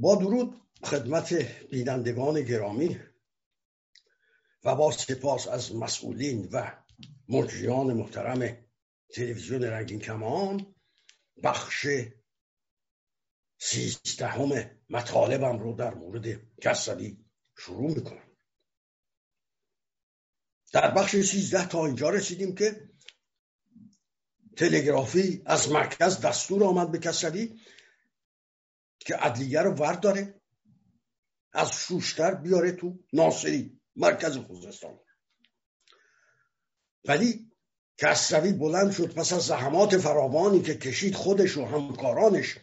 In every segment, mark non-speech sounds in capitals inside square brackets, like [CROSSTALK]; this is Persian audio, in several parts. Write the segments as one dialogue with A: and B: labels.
A: با درود خدمت بینندگان گرامی و با سپاس از مسئولین و مجریان محترم تلویزیون رنگین کمان بخش سیزدهم مطالبم رو در مورد کسبی شروع می‌کنم. در بخش سیزده تا اینجا رسیدیم که تلگرافی از مرکز دستور آمد به کسبی که عدلیه رو ورد داره از شوشتر بیاره تو ناصری مرکز خوزستان. ولی کسروی بلند شد پس از زحمات فراوانی که کشید خودش و همکارانش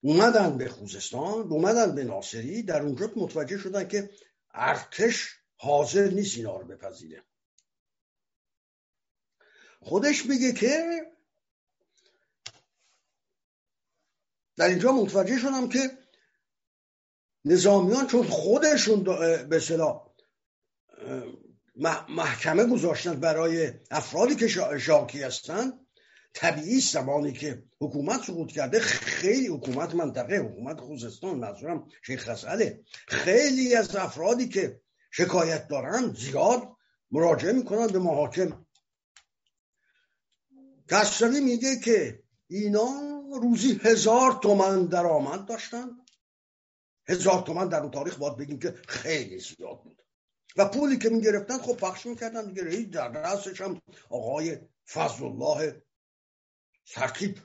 A: اومدن به خوزستان اومدن به ناصری در اونجا متوجه شدن که ارتش حاضر نیست اینا رو بپذیره. خودش میگه که در اینجا متوجه شدم که نظامیان چون خودشون به صلاح محکمه گذاشتن برای افرادی که شاکی هستن طبیعی زمانی که حکومت سقوط کرده. خیلی حکومت منطقه حکومت خوزستان منظورم شیخ خساله خیلی از افرادی که شکایت دارن زیاد مراجعه می‌کنن به محاکم. کسروی میگه که اینا روزی هزار تومن درآمد داشتن. هزار تومن در اون تاریخ باید بگیم که خیلی زیاد بود. و پولی که می‌گرفتن خب پخش می‌کردن دیگه. رئیس در رأسش هم آقای فضل الله سرکیب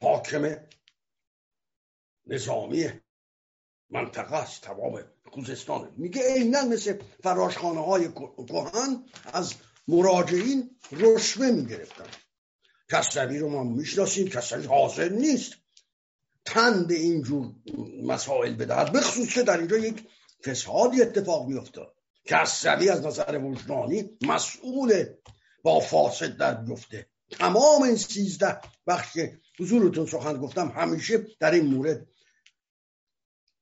A: حاکم نظامی منطقه است تمام خوزستان. میگه عینا مثل فراشخانه های کهن از مراجعین رشوه می‌گرفتن. کسروی رو ما می‌شناسیم کسروی حاضر نیست. تن به اینجور مسائل بدهد به خصوص که در اینجا یک فسادی اتفاق میفته کسروی از نظر وجدانی مسئول با فاسد در بیفته تمام این سیزده بخش حضورتون سخن گفتم همیشه در این مورد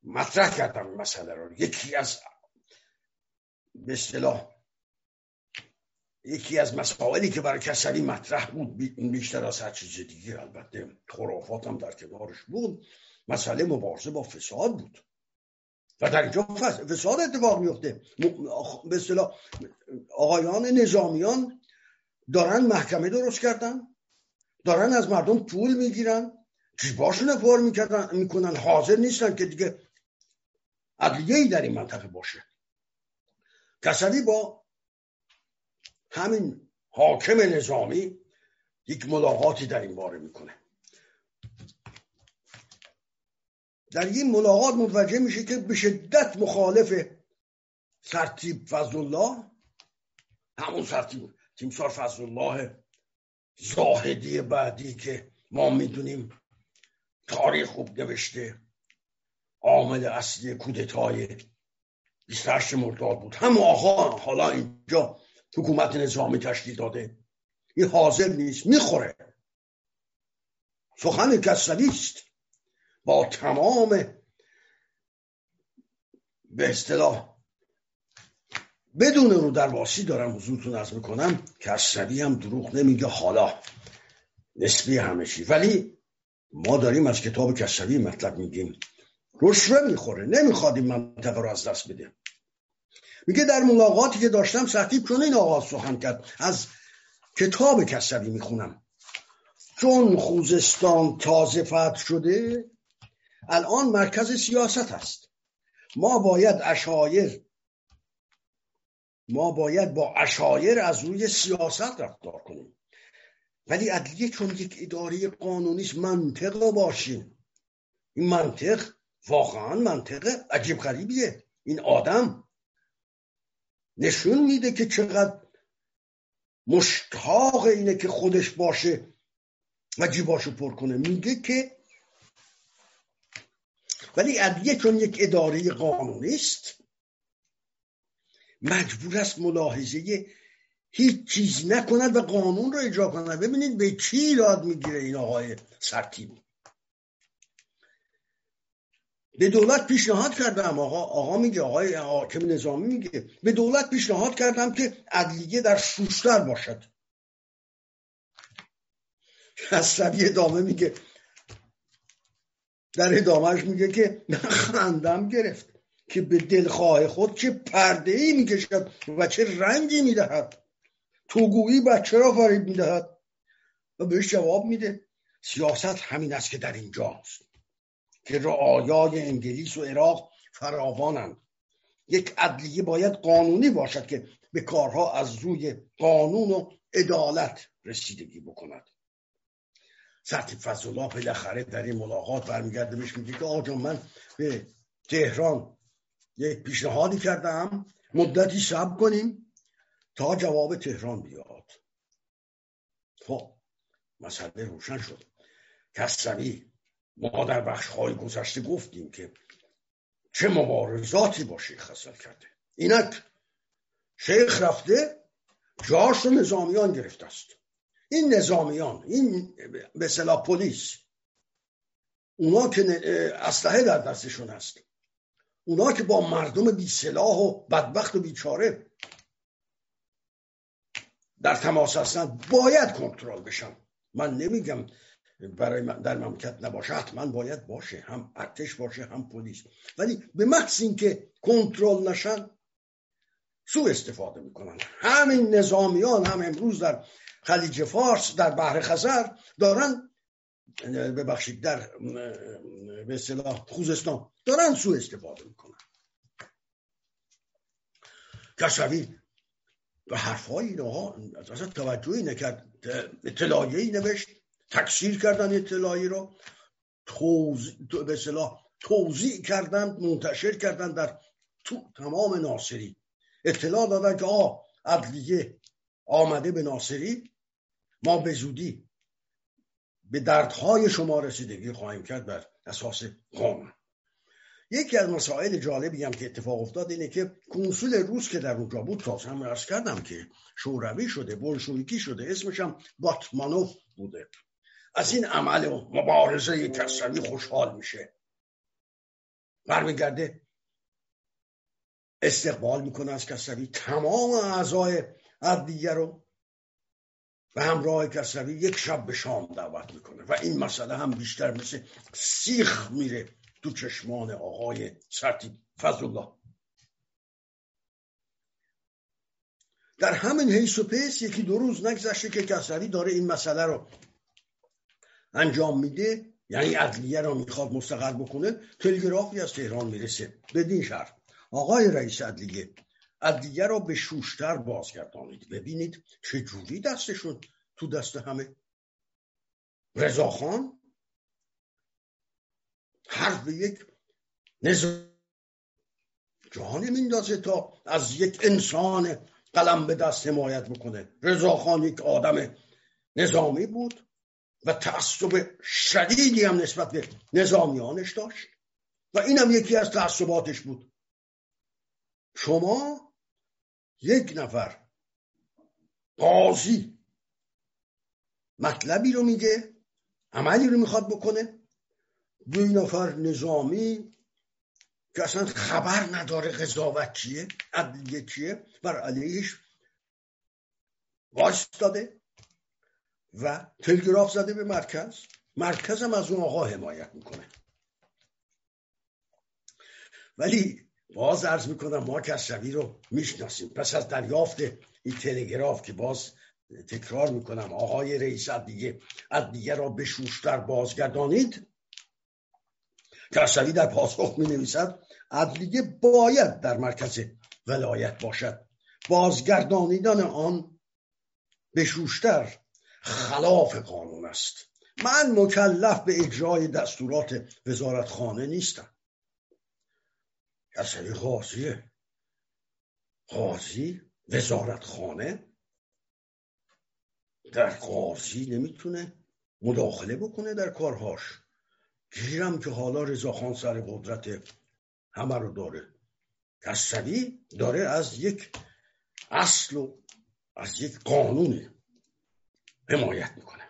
A: مطرح کردم مسئله رو. یکی از به اصطلاح یکی از مسائلی که برای کسری مطرح بود بیشتر از هر چیز دیگه البته خرافات هم در کنارش بود. مسئله مبارزه با فساد بود. و در اینجا فساد اتفاق میفته به اصطلاح آقایان نظامیان دارن محکمه درست کردن دارن از مردم پول می‌گیرن جیباشون پر می‌کنن. حاضر نیستن که دیگه عدلیه در این منطقه باشه. کسری با همین حاکم نظامی یک ملاقاتی در این باره می‌کنه. در این ملاقات متوجه میشه که به شدت مخالف سرتیب فضل الله همون سرتیب تیمسار فضل الله زاهدی بعدی که ما می‌دونیم تاریخ خوب نوشته عامل اصلی کودتای 28 مرداد بود. هم آقا حالا اینجا حکومت نظامی تشکیل داده. این حاضر نیست می‌خوره. سخن کسلی است. با تمام به اصطلاح بدون رو در واسی دارم حضورتون از می‌کنم. کسلی هم دروغ نمیگه. حالا نسبی همه چی ولی ما داریم از کتاب کسلی مطلب میگیم. رشوه می‌خوره. نمی‌خواد این منطقه رو از دست بده. میگه در ملاقاتی که داشتم سخیب چون این آغاز سخن کرد. از کتاب کسبی می‌خونم. چون خوزستان تازه فتح شده الان مرکز سیاست است. ما باید اشایر ما باید با اشایر از روی سیاست رفتار کنیم. ولی عدلیه چون یک اداره قانونی منطق باشیم. این منطق واقعا منطق عجیب غریبیه. این آدم نشون میده که چقدر مشتاق اینه که خودش باشه و جیباشو پر کنه. میگه که ولی عدلیه چون یک اداره قانونی است مجبور است ملاحظه هیچ چیز نکند و قانون رو اجرا کند. ببینید به چی ایراد می‌گیره این آقای سرتیب به دولت پیشنهاد کردم. آقا آقا میگه آقای حاکم نظامی میگه. به دولت پیشنهاد کردم که عدلیه در شوشتر باشد. کسروی ادامه میگه. در ادامهش میگه که خندم گرفت که به دلخواه خود چه پرده ای می‌کشد و چه رنگی می‌دهد. توگویی بچه را فریب می‌دهد. و بهش جواب میده سیاست همین است که در اینجاست. که رعایای انگلیس و عراق فراوانند. یک عدلیه باید قانونی باشد که به کارها از روی قانون و عدالت رسیدگی بکند. سرتی فضلالله بالاخره در این ملاقات برمیگرده بهش میگه که آجا من به تهران یک پیشنهادی کردم. مدتی صبر کنیم تا جواب تهران بیاد. خب مسئله روشن شد. کسری ما در بخش های گذشته گفتیم که چه مبارزاتی با شیخ حسن کرده. اینک شیخ رفته جاش رو نظامیان گرفته است. این نظامیان این به صلاح پلیس اونا که اسلحه در دستشون هست. اونا که با مردم بی سلاح و بدبخت و بیچاره در تماس هستن باید کنترل بشن. من نمیگم برای در مملکت نباشه. حتما باید باشه. هم ارتش باشه هم پلیس. ولی به محض اینکه کنترل نشن سو استفاده می‌کنن. همین نظامیان هم امروز در خلیج فارس در بحر خزر دارن ببخشید در به اصطلاح خوزستان دارن سو استفاده می‌کنن. کشوی به حرفهای اینها اصلا توجهی نکرد اطلاعیه نوشت. تکثیر کردن اطلاعی رو توضیح به توضیح کردن منتشر کردن در تو تمام ناصری. اطلاع دادن که آه عدلیه آمده به ناصری. ما به زودی به دردهای شما رسیدگی خواهیم کرد بر اساس قانون. یکی از مسائل جالبی هم که اتفاق افتاد اینه که کنسول روس که در اونجا بود تازه هم ارز کردم که شوروی شده بلشویکی شده اسمش هم باتمانوف بوده. از این عمل و مبارزه کسروی خوشحال میشه. برمیگرده استقبال می‌کنه از کسروی. تمام اعضای عدلیه رو و همراه کسروی یک شب به شام دعوت می‌کنه و این مسئله هم بیشتر مثل سیخ میره تو چشمان آقای سرتی فضل در همین حیث و پیس یکی دو روز نگذشته که کسروی داره این مسئله رو انجام میده یعنی عدلیه رو می‌خواد مستقل بکنه تلگرافی از تهران می‌رسه. بدین شرط. آقای رئیس عدلیه عدلیه رو به شوشتر بازگردانید ببینید چه جوری دستشون تو دست همه. رضاخان حرف یک نظام جهانی میندازه تا از یک انسان قلم به دست حمایت بکنه. رضاخان یک آدم نظامی بود. و تعصب شدیدی هم نسبت به نظامیانش داشت. و اینم یکی از تعصباتش بود. شما یک نفر قاضی مطلبی رو میگه عملی رو می‌خواد بکنه. دو نفر نظامی که اصلا خبر نداره قضاوت چیه عدلیه چیه بر علیهش داده و تلگراف زده به مرکز. مرکز هم از اون آقا حمایت می‌کنه. ولی باز عرض می‌کنم ما کسروی رو می‌شناسیم. پس از دریافت این تلگراف که باز تکرار می‌کنم آقای رئیس عدلیه عدلیه را به شوشتر بازگردانید کسروی در پاسخ می نویسد عدلیه باید در مرکز ولایت باشد. بازگردانیدن آن به شوشتر خلاف قانون است. من مکلف به اجرای دستورات وزارتخانه نیستم. کسری قاضیه. قاضی وزارتخانه؟ در قاضی نمی‌تونه مداخله بکنه در کارهاش. گیرم که حالا رضاخان سر قدرت همه رو داره. کسری داره از یک اصل و از یک قانونی حمایت می‌کنه.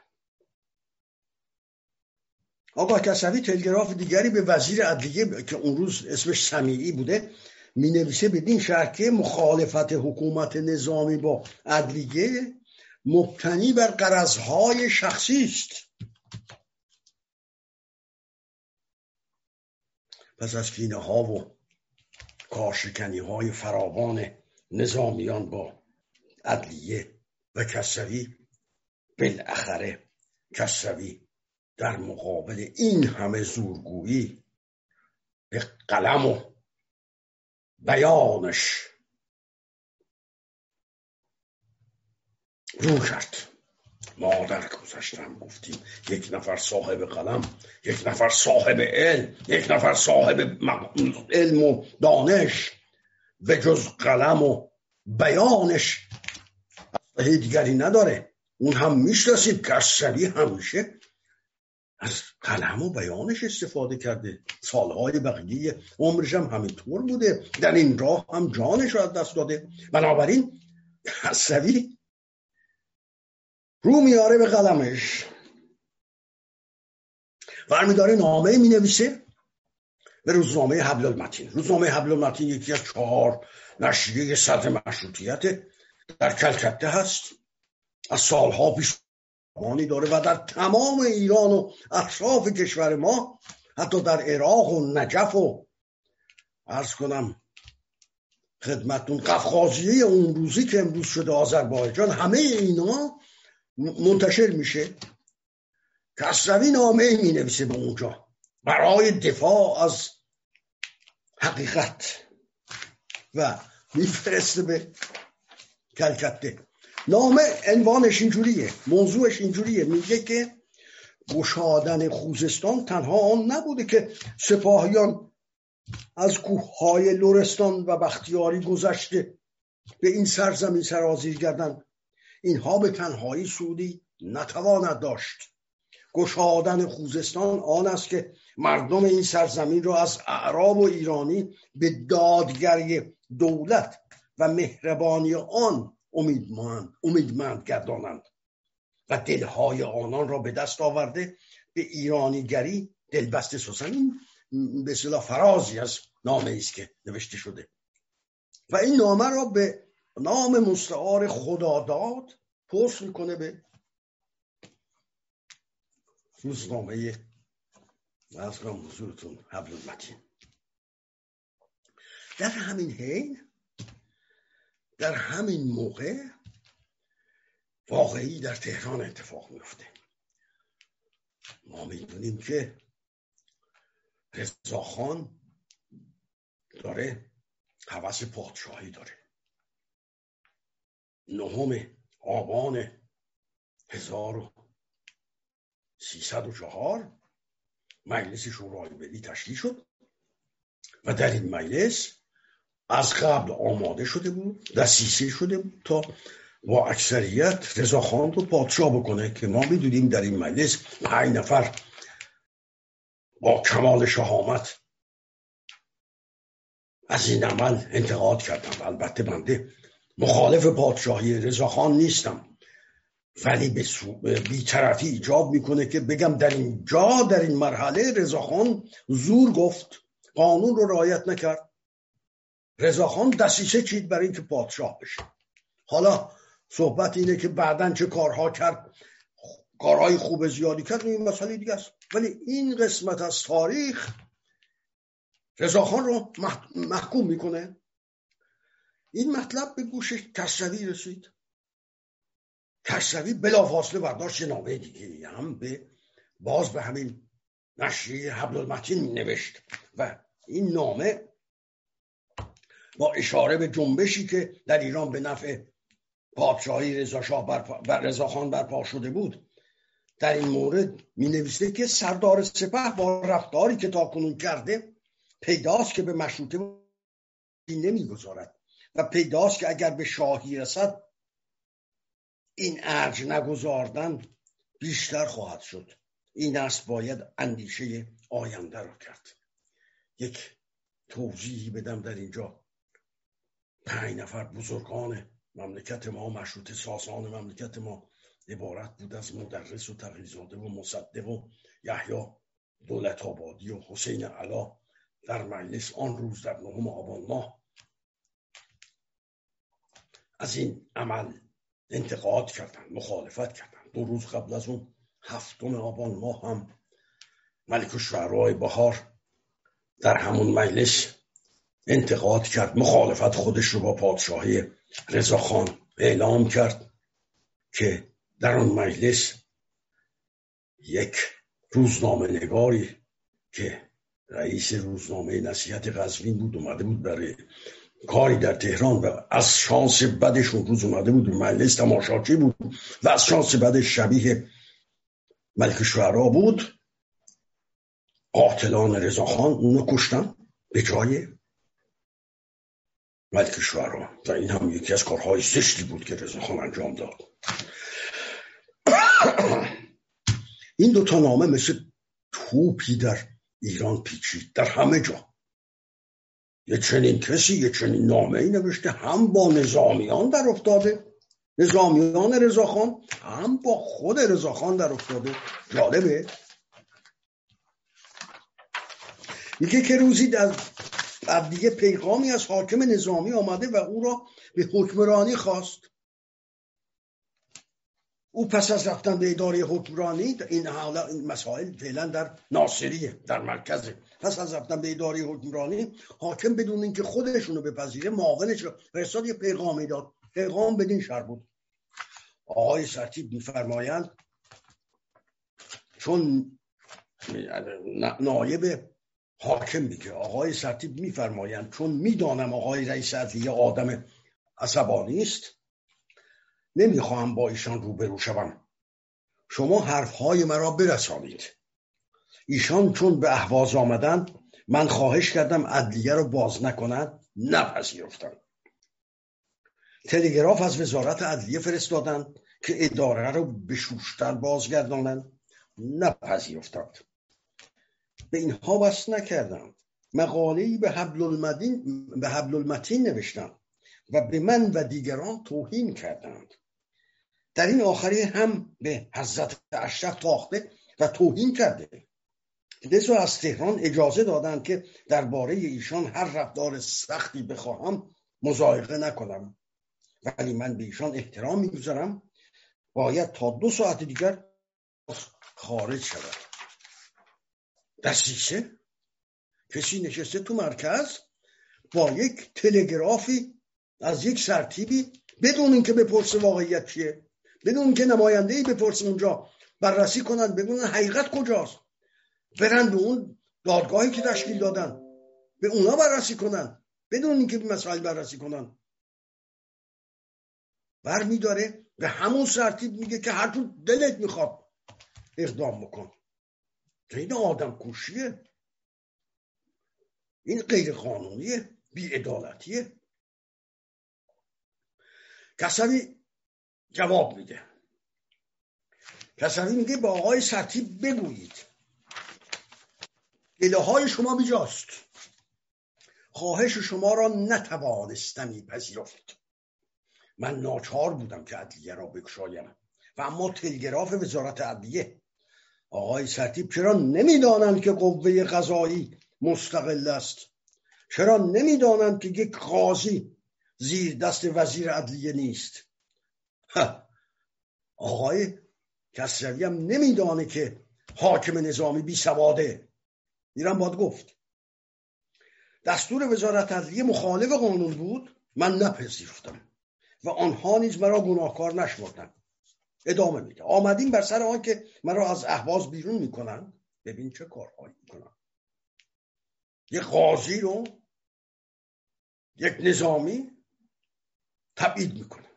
A: آقا کسوی تلگراف دیگری به وزیر عدلیه که اون روز اسمش سمیعی بوده می نویسه بدین شرح که مخالفت حکومت نظامی با عدلیه مبتنی بر قرضهای شخصی است. پس از کینه ها و کارشکنی های فراوان نظامیان با عدلیه و کسوی بالاخره کسوی در مقابل این همه زورگویی به قلم و بیانش رو کرد. ما در گذشتم گفتیم یک نفر صاحب قلم یک نفر صاحب علم یک نفر صاحب علم و دانش به جز قلم و بیانش دیگری نداره. اون هم می‌شناسید کسری همیشه. از قلم و بیانش استفاده کرده. سالهای بقیه عمرش هم همینطور بوده. در این راه هم جانش رو از دست داده. بنابراین کسری رو میاره به قلمش. برمیداره نامه می نویسه به روزنامه حبل المتین روزنامه حبل المتین یکی از چهار نشریه صدر مشروطیت در کلکته هست. از سالها پیش داره و در تمام ایران و اطراف کشور ما حتی در عراق و نجف و ارز کنم خدمتون قفقازیه اون روزی که امروز شده آذربایجان همه اینا منتشر میشه. کسروی نامه می نویسه به اونجا. برای دفاع از حقیقت. و میفرسته به کلکته. نامه عنوانش اینجوریه موضوعش اینجوریه. میگه که گشادن خوزستان تنها آن نبوده که سپاهیان از کوههای لورستان و بختیاری گذشته به این سرزمین سرازیر کردند اینها به تنهایی سودی نتواند داشت. گشادن خوزستان آن است که مردم این سرزمین را از اعراب و ایرانی به دادگری دولت و مهربانی آن امیدمند, امیدمند گردانند و دلهای آنان را به دست آورده به ایرانیگری دلبسته سوزن این به صلاح فرازی از نامه است که نوشته شده. و این نامه را به نام مستعار خداداد پرس می‌کنه به روزنامه از حضورتون حبل المتین. در همین حین در همین موقع واقعی در تهران اتفاق میفته. ما می‌دونیم که رضاخان داره حوث پادشاهی داره. نهم آبان 1304 مجلس شورای ملی تشکیل شد و در این مجلس از قبل آماده شده بود دستیسه شده بود تا با اکثریت رضاخان رو پادشاه بکنه که ما می‌دونیم در این مجلس پنج نفر با کمال شهامت از این عمل انتقاد کردم البته بنده مخالف پادشاهی رضاخان نیستم. ولی به بیطرفی ایجاب می‌کنه که بگم در این جا در این مرحله رضاخان زور گفت قانون رو رعایت نکرد. رضاخان دستیسه چید برای اینکه پادشاه بشه. حالا صحبت اینه که بعدا چه کارها کرد کارهای خوب زیادی کرد این مسئله دیگه است. ولی این قسمت از تاریخ رضاخان رو محکوم می‌کنه. این مطلب به گوش کسروی رسید. کسروی بلافاصله برداشت نامه دیگه هم به باز به همین نشریه حبل المتین نوشت و این نامه با اشاره به جنبشی که در ایران به نفع پادشاهی رضا شاه بر رضا خان برپا شده بود. در این مورد می نویسته که سردار سپه با رفتاری که تاکنون کرده پیداست که به مشروطه نمی‌گذارد و پیداست که اگر به شاهی رسد این ارج نگذاردن بیشتر خواهد شد. این است باید اندیشه آینده را کرد. یک توضیحی بدم در اینجا. پنج نفر بزرگان مملکت ما مشروط ساسان مملکت ما عبارت بود از مدرس و تقیزاده و مصدق و یحیی دولت آبادی و حسین علا در مجلس آن روز در نهم آبان ماه. از این عمل انتقاد کردن مخالفت کردن دو روز قبل از اون هفتم آبان ماه هم ملک شعرهای بهار در همون مجلس انتقاد کرد. مخالفت خودش رو با پادشاهی رضاخان اعلام کرد که در آن مجلس یک روزنامه نگاری که رئیس روزنامه نصیحت قزوین بود اومده بود برای کاری در تهران و از شانس بدش اون روز اومده بود. مجلس تماشاچی بود و از شانس بدش شبیه ملک شعرا بود. قاتلان رضاخان اونو کشتن به جای ملک شعرا و این هم یکی از کارهای زشتی بود که رضاخان انجام داد. [COUGHS] این دوتا نامه مثل توپی در ایران پیچید در همه جا. یه چنین کسی یه چنین نامه ای نوشته هم با نظامیان در افتاده. نظامیان رضاخان هم با خود رضاخان در افتاده. جالبه؟ میگه که روزی در دیگه پیغامی از حاکم نظامی آمده و او را به حکمرانی خواست. او پس از رفتن به اداره حکمرانی این حالا این مسائل فعلا در ناصریه در مرکزه. پس از رفتن به اداره حکمرانی حاکم بدون اینکه خودشونو بپذیره معاونش رو فرستاد یه پیغامی داد. پیغام بدین شر بود. آقای سرتیب میفرمایند چون نایب حاکم میگه. آقای سرتیب میفرمایند چون می‌دانم آقای رئیس عدلیه آدم عصبانی است نمی‌خواهم با ایشان روبرو شوم. شما حرفهای مرا برسانید. ایشان چون به احواز آمدند من خواهش کردم عدلیه رو باز نکنند نپذیرفتند. تلگراف از وزارت عدلیه فرستادند که اداره رو به شوشتر بازگردانند نپذیرفتند. به اینها بس نکردم. مقاله‌ای به حبل المدین به حبل المتین نوشتم و به من و دیگران توهین کردند. در این آخری هم به حضرت اشرف تاخته و توهین کرده. لذا از تهران اجازه دادند که درباره ایشان هر رفتار سختی بخواهم مزایقه نکنم. ولی من به ایشان احترام می‌گذارم. باید تا دو ساعت دیگر خارج شود دستیشه. کسی نشسته تو مرکز با یک تلگرافی از یک سرتیبی بدون اینکه بپرسه واقعیت چیه بدون که نماینده ای بپرسه اونجا بررسی کنن بگونن حقیقت کجاست. برن به اون دادگاهی که تشکیل دادن به اونا بررسی کنن بدون اینکه مسائل بررسی کنن. بر میداره به همون سرتیب میگه که هر تو دلت می‌خواد اقدام بکن. این آدم کشیه این غیر قانونیه بیعدالتیه کسوی جواب میده. کسوی میگه با آقای سرتیب بگویید. گله های شما بیجاست. خواهش شما را نتوانستمی پذیرفت من ناچار بودم که عدلیه را بکشایم. و اما تلگراف وزارت عدلیه آقای سرتیب چرا نمی‌دانند که قوه قضایی مستقل است؟ چرا نمی‌دانند که یک قاضی زیر دست وزیر عدلیه نیست؟ آقای کسروی هم نمیدانه که حاکم نظامی بی سواده. میرم باید گفت. دستور وزارت عدلیه مخالف قانون بود؟ من نپذیرفتم و آنها نیز مرا گناهکار نشمردند. ادامه میده. آمدیم بر سر آن که مرا از احواز بیرون می‌کنن. ببین چه کارهایی می‌کنن. یک قاضی رو یک نظامی تبعید می‌کنه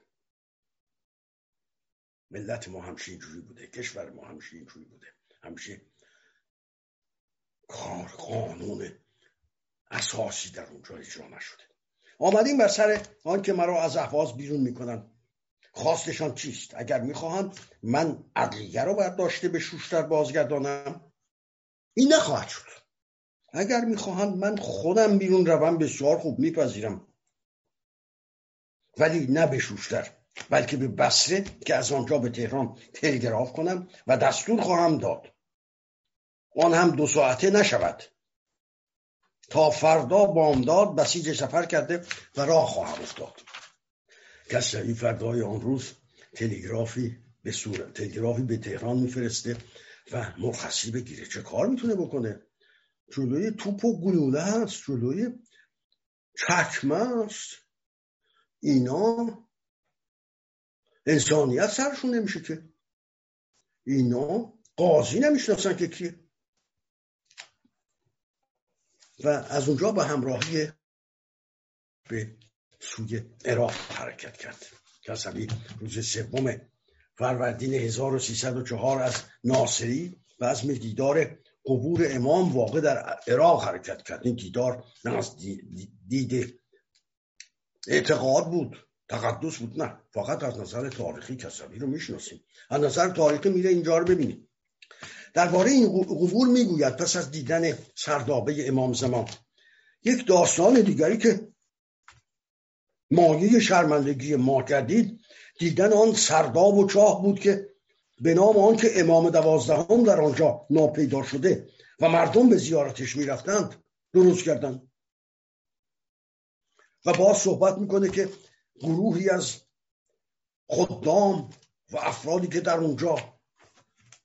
A: ملت ما همشه اینجوری بوده. کشور ما همشه اینجوری بوده. همشه کار قانون اساسی در اونجا اجرا نشده. آمدیم بر سر آن که مرا از احواز بیرون می‌کنن. خواستشان چیست؟ اگر می‌خواهند من عدلیه رو برداشته به شوشتر بازگردانم. این نخواهد شد. اگر می‌خواهند من خودم بیرون روم بسیار خوب میپذیرم. ولی نه به شوشتر بلکه به بسره که از آنجا به تهران تلگراف کنم و دستور خواهم داد. آن هم دو ساعته نشود. تا فردا بامداد بسیج سفر کرده و راه خواهم افتاد. کسروی فردای آن روز تلگرافی به صورت تلگرافی به تهران میفرسته و مرخصی بگیره. چه کار می‌تونه بکنه؟ جلوی توپ و گلوله هست جلوی چکمه است اینا انسانیت سرشون نمیشه که. اینا قاضی نمی‌شناسن که کیه. و از اونجا به همراهی به سوی عراق حرکت کرد. کسبی روز سوم فروردین 1304 از ناصری و از دیدار قبور امام واقع در عراق حرکت کرد. این دیدار نه از دید اعتقاد بود تقدس بود نه. فقط از نظر تاریخی کسبی رو می‌شناسیم. از نظر تاریخی میره اینجا رو ببینیم. درباره این قبور می‌گوید پس از دیدن سردابه امام زمان. یک داستان دیگری که مایه شرمندگی ما کردید دیدن آن سرداب و چاه بود که به نام آن که امام دوازدهم در آنجا ناپیدا شده و مردم به زیارتش می‌رفتند درست کردند و باز صحبت می‌کنه که گروهی از خدام و افرادی که در اونجا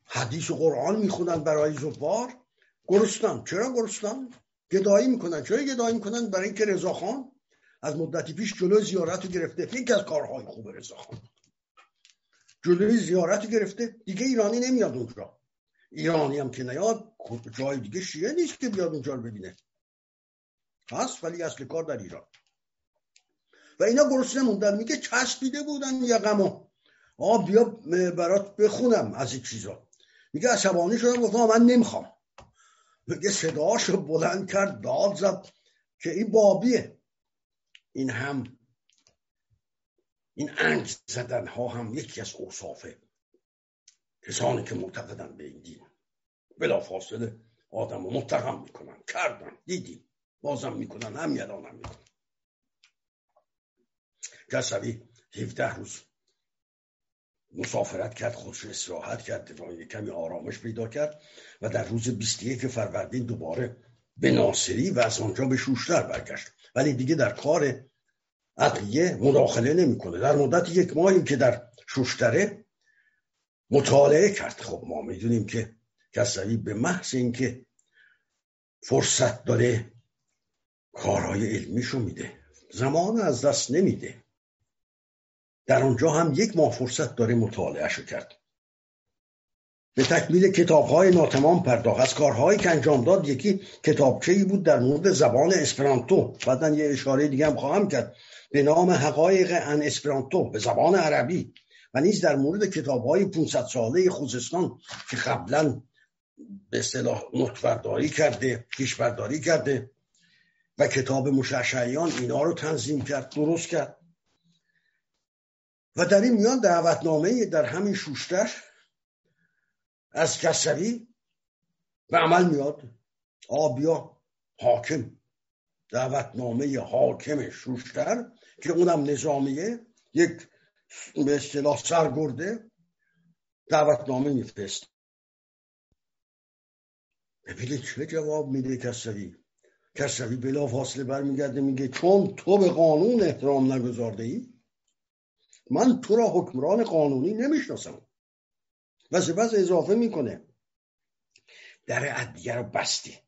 A: حدیث و قرآن می‌خونن برای زبار گرستن چرا گرستن گدایی می‌کنن. چرا گدایی می‌کنن؟ برای اینکه رضاخان از مدتی پیش جلو زیارت رو گرفته. یکی از کارهای خوب رضاخان جلوی زیارت گرفته. دیگه ایرانی نمیاد اونجا. ایرانی هم که نیاد جای دیگه شیعه نیست که بیاد اونجا رو ببینه. هست ولی اصل کار در ایران. و اینا گرسنه موندن. میگه چسبیده بودن یقمو آ بیا برات بخونم از این چیزا. میگه عصبانی شدم. گفتم من نمی‌خوام. میگه صداشو بلند کرد داد زد. که این بابیه. این هم این انگ زدن ها هم یکی از اوصاف کسانی که معتقدن به این دین. بلا فاصله آدم رو متهم می‌کنن کردن دیدی بازم می‌کنن هم هم می‌کنن. کسوی 17 روز مسافرت کرد خودش استراحت کرد کمی آرامش پیدا کرد و در روز 21 فروردین دوباره به ناصری و از آنجا به شوشتر برگشت. ولی دیگه در کار عقیه مداخله نمی‌کنه. در مدت یک ماهی که در شوشتره مطالعه کرد. خب ما می‌دونیم که کسری به محض اینکه فرصت داره کارهای علمیشو میده زمان از دست نمیده. در آنجا هم یک ماه فرصت داره مطالعهشو کرد. به تکمیل کتابهای ناتمام پرداخت. از کارهایی که انجام داد یکی کتابچه بود در مورد زبان اسپرانتو. بعدا یه اشاره دیگه هم خواهم کرد. به نام حقایق ان اسپرانتو به زبان عربی. و نیز در مورد کتاب های 500 ساله خوزستان که قبلا به اصطلاح نطفرداری کرده کشورداری کرده و کتاب مشعشعیان اینا رو تنظیم کرد درست کرد. و در این میان دعوتنامه در همین شوشتر از کسری به عمل میاد. آبیا حاکم. دعوتنامه حاکم شوشتر که اونم نظامیه. یک به اصطلاح سرگرده دعوتنامه میفرست ببینید چه جواب میده کسری کسری بلا فاصله برمیگرده میگه چون تو به قانون احترام نگذارده ای من تو را حکمران قانونی نمی‌شناسم. و سپس اضافه می‌کنه. در عدیه رو بستی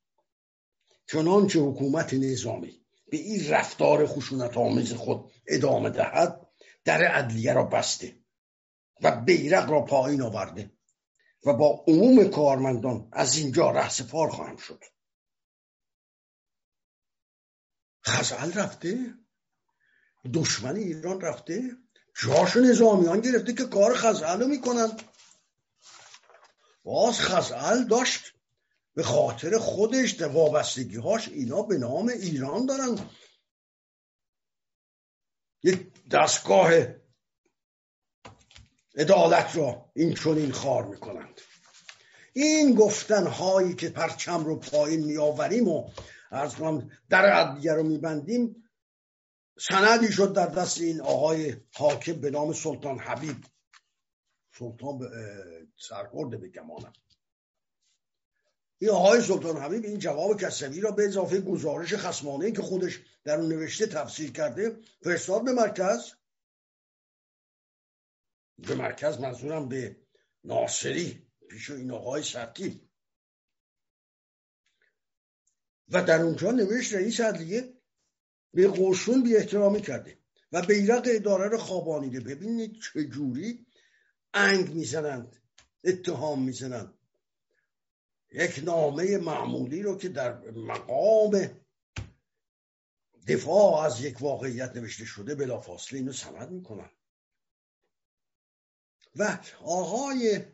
A: چنانچه حکومت نظامی به این رفتار خشونت آمیز خود ادامه دهد در عدلیه را بسته و بیرق را پایین آورده و با عموم کارمندان از اینجا رهسپار خواهم شد. خزعل رفته دشمن ایران رفته جاش نظامیان گرفته که کار خزعل رو می‌کنن. باز خزعل داشت. به خاطر خودش وابستگی هاش اینا به نام ایران دارن. یک دستگاه عدالت را این چونین خار می‌کنند. این گفتن هایی که پرچم رو پایین میآوریم و از در عدیه رو میبندیم سندی شد در دست این آقای حاکم به نام سلطان حبیب. سلطان سرگرد به گمانم این آقای سلطان حبیب این جواب کسوی را به اضافه گزارش خسمانه که خودش در اون نوشته تفسیر کرده فرستاد به مرکز. به مرکز منظورم به ناصری پیش این آقای سرکی. و در اونجا نوشت رئیس عدلیه به قرشون بی احترامی کرده و بیرق اداره رو خوابانیده. ببینید چجوری انگ می‌زنند اتهام می‌زنند. یک نامه معمولی رو که در مقام دفاع از یک واقعیت نوشته شده بلافاصله اینو سمد می‌کنن و آقای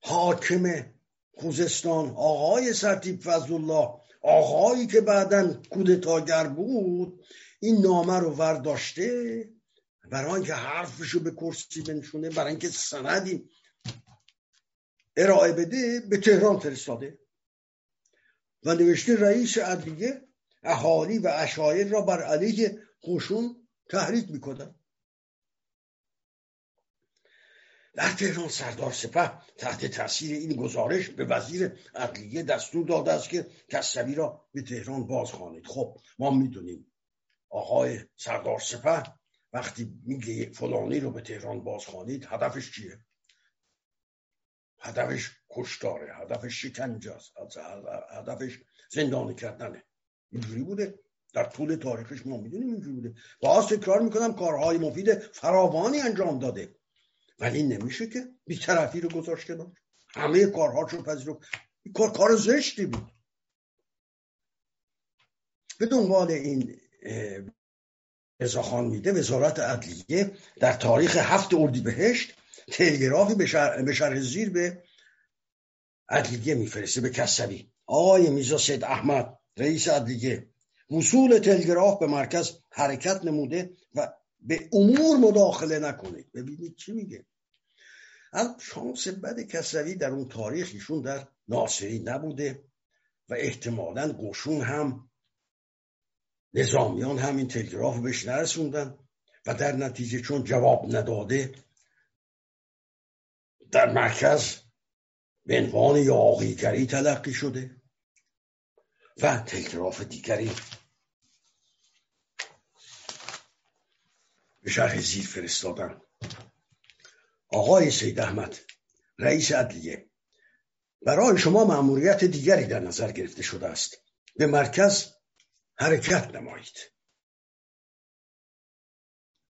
A: حاکم خوزستان آقای سرتیب فضل الله آقایی که بعدا کودتاگر بود این نامه رو ورداشته برای اینکه حرفشو به کرسی بنشونه برای اینکه سندی ارائه بده به تهران فرستاده. و نوشته رئیس عدلیه اهالی و اشایر را بر علیه خوشون تحریک می‌کنن در تهران سردار سپه تحت تاثیر این گزارش به وزیر عدلیه دستور داده است که کسوی را به تهران بازخوانید. خب ما می‌دونیم آقای سردار سپه وقتی میگه فلانی رو به تهران بازخوانید هدفش چیه؟ هدفش کشتاره هدفش شکنجه است هدفش زندانی کردنه. اینجوری بوده. در طول تاریخش ما می‌دونیم اینجوری بوده. باز تکرار می‌کنم کارهای مفید فراوانی انجام داده. ولی نمیشه که بیطرفی رو گذاشته باش همه کارهاشو پذیرفت. این کار کار زشتی بود. به دنبال این رضاخان میده وزارت عدلیه در تاریخ هفت اردیبهشت تلگرافی به شرح زیر به عدلیه میفرسته به کسوی آقای میزا سید احمد رئیس عدلیه وصول تلگراف به مرکز حرکت نموده و به امور مداخله نکنید. ببینید چی میگه. از شانس بد کسوی در اون تاریخ ایشون در ناصری نبوده و احتمالا قشون هم نظامیان هم این تلگراف بهش نرسوندن و در نتیجه چون جواب نداده در مرکز به عنوان یاقیگری تلقی شده و تلگراف دیگری به شرح زیر فرستادن. آقای سید احمد رئیس عدلیه برای شما مأموریت دیگری در نظر گرفته شده است. به مرکز حرکت نمایید.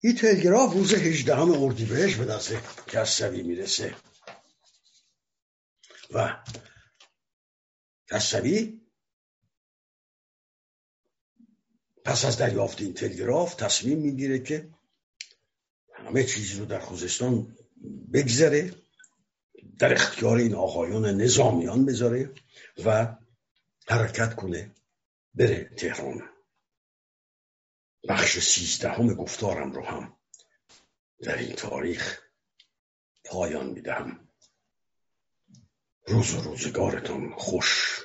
A: این تلگراف روز هجدهم اردیبهشت به دست کسوی می‌رسه. و کسوی پس از دریافت این تلگراف تصمیم می‌گیره که همه چیزی رو در خوزستان بگذره در اختیار این آقایان نظامیان بذاره و حرکت کنه. بره تهران. بخش سیزدهم گفتارم رو هم در این تاریخ پایان می‌دهم. روز و روزگارتان خوش.